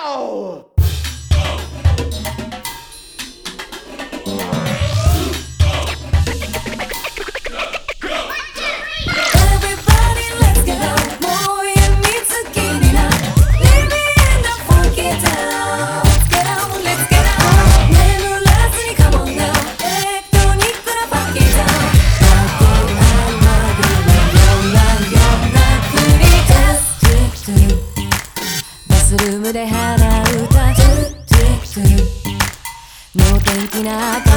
Tchau! ブで払うたトゥト天気な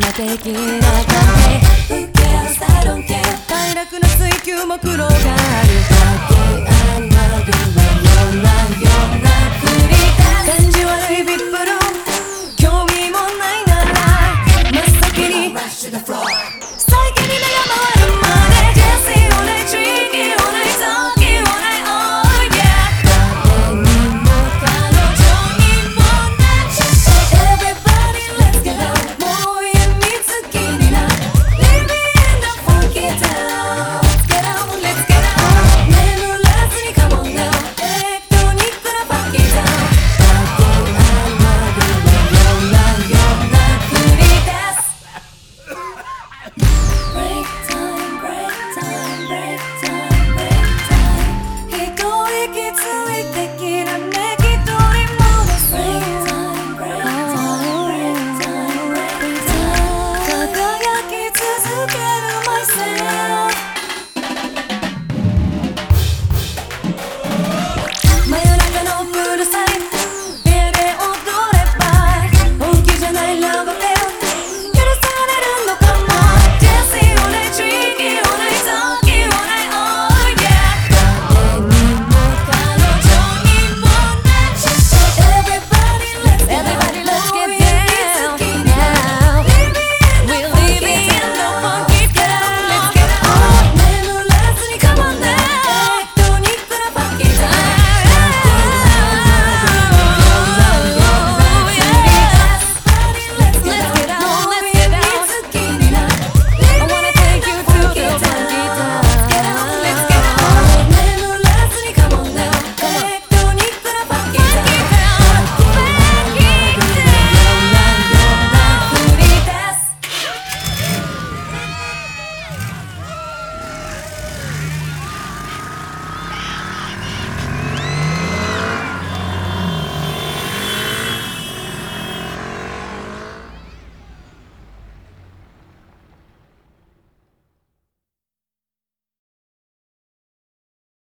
快楽の追求も苦労だ